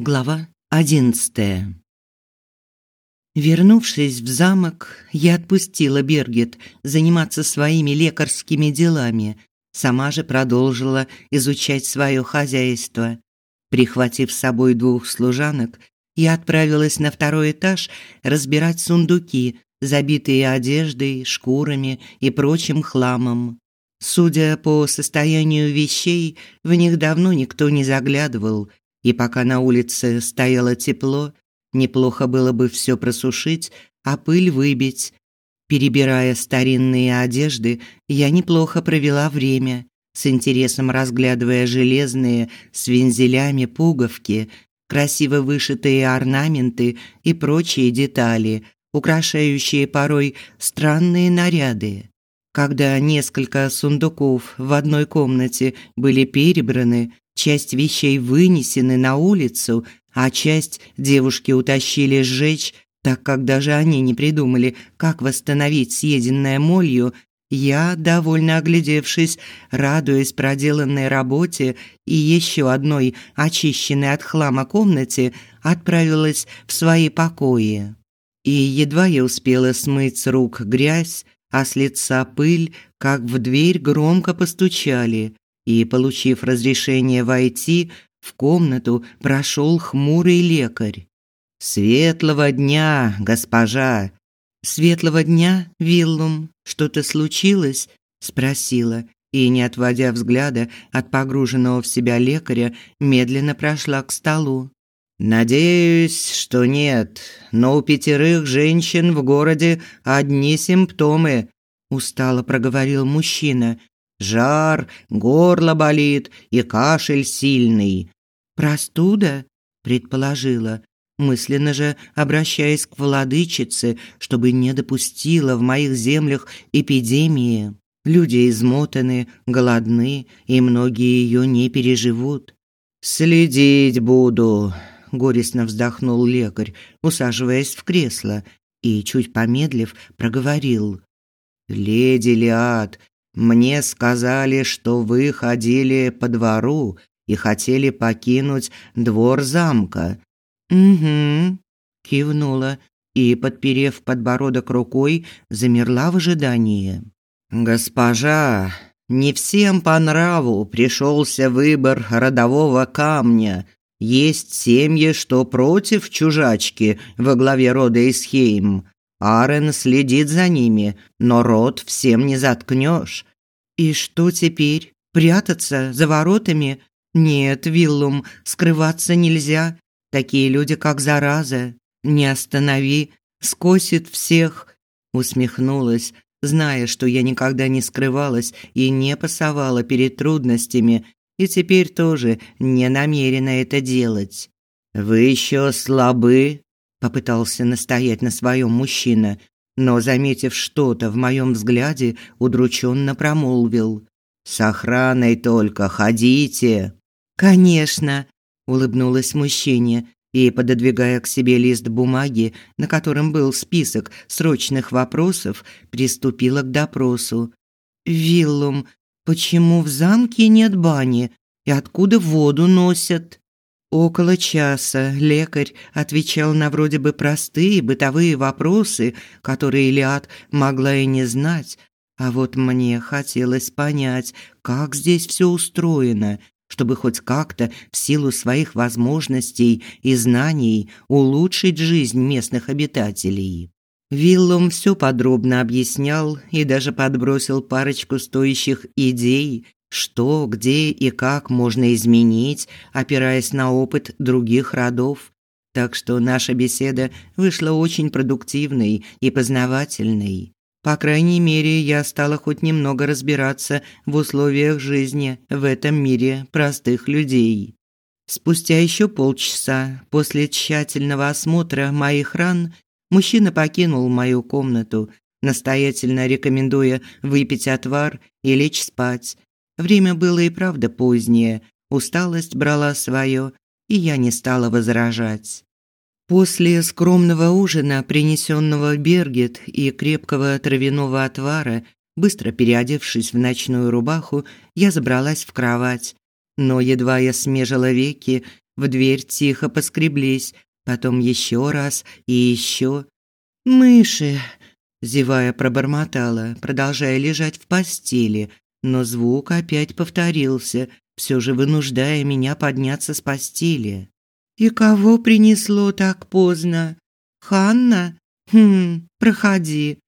Глава одиннадцатая. Вернувшись в замок, я отпустила Бергет заниматься своими лекарскими делами, сама же продолжила изучать свое хозяйство. Прихватив с собой двух служанок, я отправилась на второй этаж разбирать сундуки, забитые одеждой, шкурами и прочим хламом. Судя по состоянию вещей, в них давно никто не заглядывал – и пока на улице стояло тепло, неплохо было бы все просушить, а пыль выбить. Перебирая старинные одежды, я неплохо провела время, с интересом разглядывая железные с вензелями пуговки, красиво вышитые орнаменты и прочие детали, украшающие порой странные наряды. Когда несколько сундуков в одной комнате были перебраны, Часть вещей вынесены на улицу, а часть девушки утащили сжечь, так как даже они не придумали, как восстановить съеденное молью, я, довольно оглядевшись, радуясь проделанной работе и еще одной очищенной от хлама комнате, отправилась в свои покои. И едва я успела смыть с рук грязь, а с лица пыль, как в дверь громко постучали и, получив разрешение войти, в комнату прошел хмурый лекарь. «Светлого дня, госпожа!» «Светлого дня, Виллум. Что-то случилось?» – спросила, и, не отводя взгляда от погруженного в себя лекаря, медленно прошла к столу. «Надеюсь, что нет, но у пятерых женщин в городе одни симптомы», – устало проговорил мужчина, Жар, горло болит и кашель сильный. Простуда, предположила, мысленно же обращаясь к владычице, чтобы не допустила в моих землях эпидемии. Люди измотаны, голодны, и многие ее не переживут. Следить буду, горестно вздохнул лекарь, усаживаясь в кресло, и чуть помедлив проговорил: Леди Лиад, мне сказали, что вы ходили по двору и хотели покинуть двор замка. Угу, кивнула и, подперев подбородок рукой, замерла в ожидании. Госпожа, не всем по нраву пришелся выбор родового камня. Есть семьи, что против чужачки во главе рода Исхейм, Арен следит за ними, но рот всем не заткнешь. И что теперь? Прятаться за воротами? Нет, Виллум, скрываться нельзя. Такие люди, как зараза. Не останови, скосит всех. Усмехнулась, зная, что я никогда не скрывалась и не пасовала перед трудностями, и теперь тоже не намерена это делать. Вы еще слабы, попытался настоять на своем мужчина, но заметив что-то в моем взгляде, удрученно промолвил: "С охраной только ходите". "Конечно", улыбнулась мужчине и, пододвигая к себе лист бумаги, на котором был список срочных вопросов, приступила к допросу. «Виллум, почему в замке нет бани? И откуда воду носят?» Около часа лекарь отвечал на вроде бы простые бытовые вопросы, которые Илиад могла и не знать, а вот мне хотелось понять, как здесь все устроено, чтобы хоть как-то в силу своих возможностей и знаний улучшить жизнь местных обитателей. Виллум все подробно объяснял и даже подбросил парочку стоящих идей, что, где и как можно изменить, опираясь на опыт других родов. Так что наша беседа вышла очень продуктивной и познавательной. По крайней мере, я стала хоть немного разбираться в условиях жизни в этом мире простых людей. Спустя еще полчаса после тщательного осмотра моих ран мужчина покинул мою комнату, настоятельно рекомендуя выпить отвар и лечь спать, Время было и правда позднее, усталость брала свое, и я не стала возражать. После скромного ужина, принесенного Бергет и крепкого травяного отвара, быстро переодевшись в ночную рубаху, я забралась в кровать. Но едва я смежила веки, В дверь тихо поскреблись, потом еще раз и еще. «Мыши!» – зевая пробормотала, продолжая лежать в постели, но звук опять повторился, все же вынуждая меня подняться с постели. «И кого принесло так поздно? Ханна? Хм, проходи».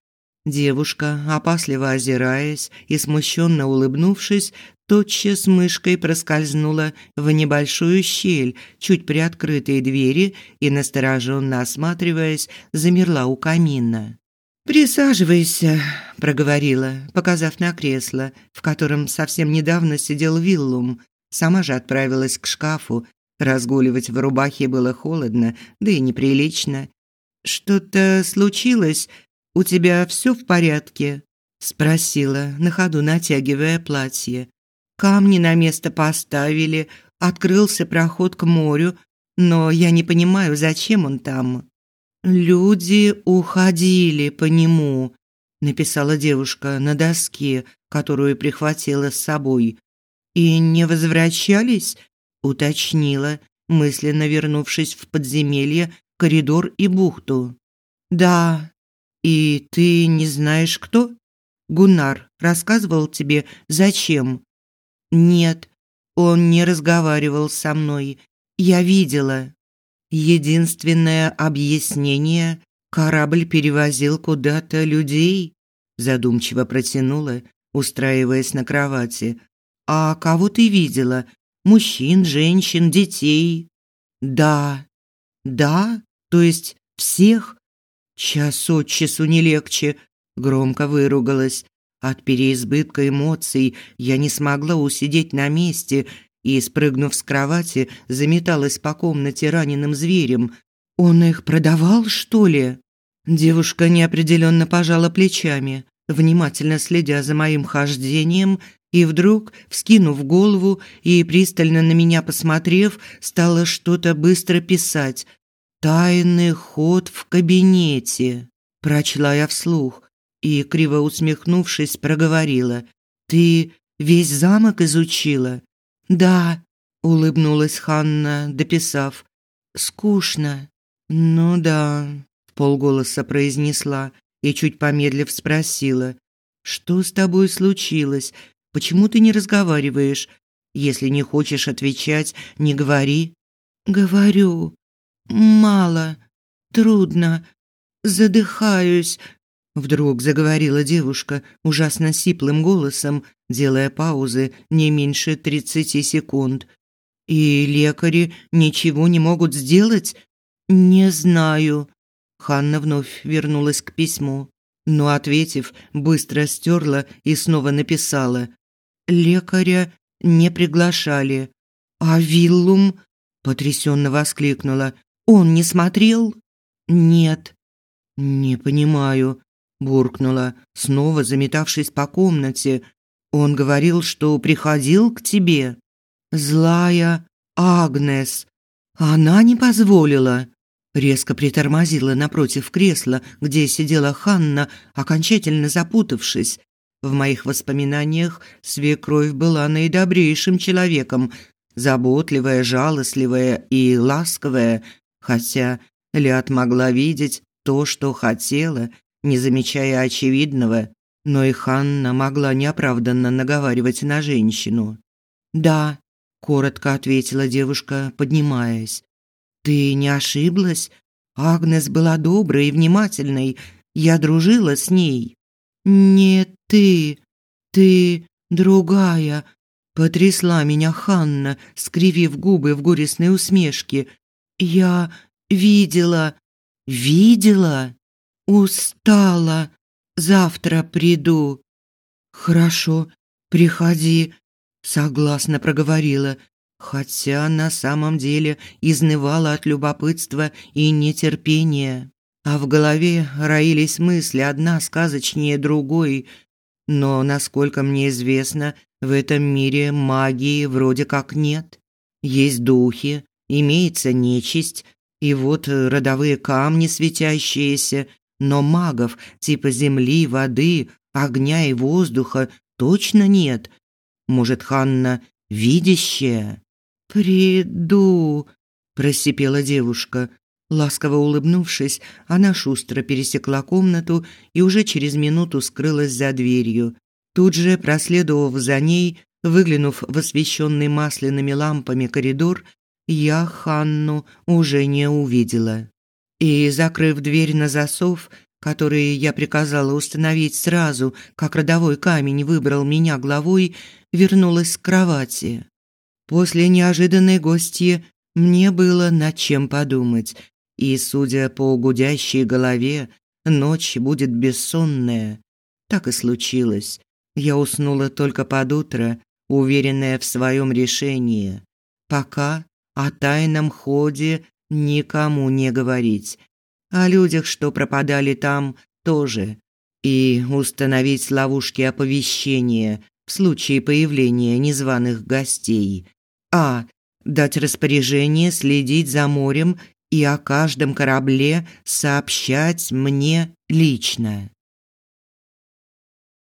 Девушка, опасливо озираясь и смущенно улыбнувшись, тотчас мышкой проскользнула в небольшую щель, чуть приоткрытой двери и, настороженно осматриваясь, замерла у камина. «Присаживайся», – проговорила, показав на кресло, в котором совсем недавно сидел Виллум. Сама же отправилась к шкафу. Разгуливать в рубахе было холодно, да и неприлично. «Что-то случилось? У тебя все в порядке?» – спросила, на ходу натягивая платье. Камни на место поставили, открылся проход к морю, но я не понимаю, зачем он там. Люди уходили по нему, написала девушка на доске, которую прихватила с собой. И не возвращались, уточнила, мысленно вернувшись в подземелье, коридор и бухту. Да. И ты не знаешь кто? Гуннар рассказывал тебе, зачем? Нет, он не разговаривал со мной. Я видела. Единственное объяснение корабль перевозил куда-то людей, задумчиво протянула, устраиваясь на кровати. А кого ты видела? Мужчин, женщин, детей? Да. Да? То есть всех? Час от часу не легче, громко выругалась. От переизбытка эмоций я не смогла усидеть на месте и, спрыгнув с кровати, заметалась по комнате раненым зверем. «Он их продавал, что ли?» Девушка неопределенно пожала плечами, внимательно следя за моим хождением, и вдруг, вскинув голову и пристально на меня посмотрев, стала что-то быстро писать. «Тайный ход в кабинете», – прочла я вслух и, криво усмехнувшись, проговорила. «Ты весь замок изучила?» «Да», – улыбнулась Ханна, дописав. «Скучно». «Ну да», – полголоса произнесла и, чуть помедлив, спросила. «Что с тобой случилось? Почему ты не разговариваешь? Если не хочешь отвечать, не говори». «Говорю. Мало. Трудно. Задыхаюсь. Вдруг заговорила девушка ужасно сиплым голосом, делая паузы не меньше тридцати секунд. «И лекари ничего не могут сделать?» «Не знаю». Ханна вновь вернулась к письму, но, ответив, быстро стерла и снова написала. «Лекаря не приглашали». «А Виллум?» – потрясенно воскликнула. «Он не смотрел?» «Нет». «Не понимаю буркнула, снова заметавшись по комнате. Он говорил, что приходил к тебе. Злая Агнес. Она не позволила. Резко притормозила напротив кресла, где сидела Ханна, окончательно запутавшись. В моих воспоминаниях свекровь была наидобрейшим человеком, заботливая, жалостливая и ласковая, хотя Ляд могла видеть то, что хотела, не замечая очевидного, но и Ханна могла неоправданно наговаривать на женщину. «Да», – коротко ответила девушка, поднимаясь. «Ты не ошиблась? Агнес была доброй и внимательной. Я дружила с ней». «Не ты, ты другая», – потрясла меня Ханна, скривив губы в горестной усмешке. «Я видела, видела». Устала. Завтра приду. Хорошо, приходи, согласно проговорила, хотя на самом деле изнывала от любопытства и нетерпения. А в голове роились мысли одна сказочнее другой. Но, насколько мне известно, в этом мире магии вроде как нет. Есть духи, имеется нечисть, и вот родовые камни светящиеся, но магов типа земли, воды, огня и воздуха точно нет. Может, Ханна видящая? «Приду», просипела девушка. Ласково улыбнувшись, она шустро пересекла комнату и уже через минуту скрылась за дверью. Тут же, проследовав за ней, выглянув в освещенный масляными лампами коридор, я Ханну уже не увидела. И, закрыв дверь на засов, который я приказала установить сразу, как родовой камень выбрал меня главой, вернулась к кровати. После неожиданной гостьи мне было над чем подумать, и, судя по гудящей голове, ночь будет бессонная. Так и случилось. Я уснула только под утро, уверенная в своем решении. Пока о тайном ходе никому не говорить. О людях, что пропадали там, тоже. И установить ловушки оповещения в случае появления незваных гостей. А. Дать распоряжение следить за морем и о каждом корабле сообщать мне лично.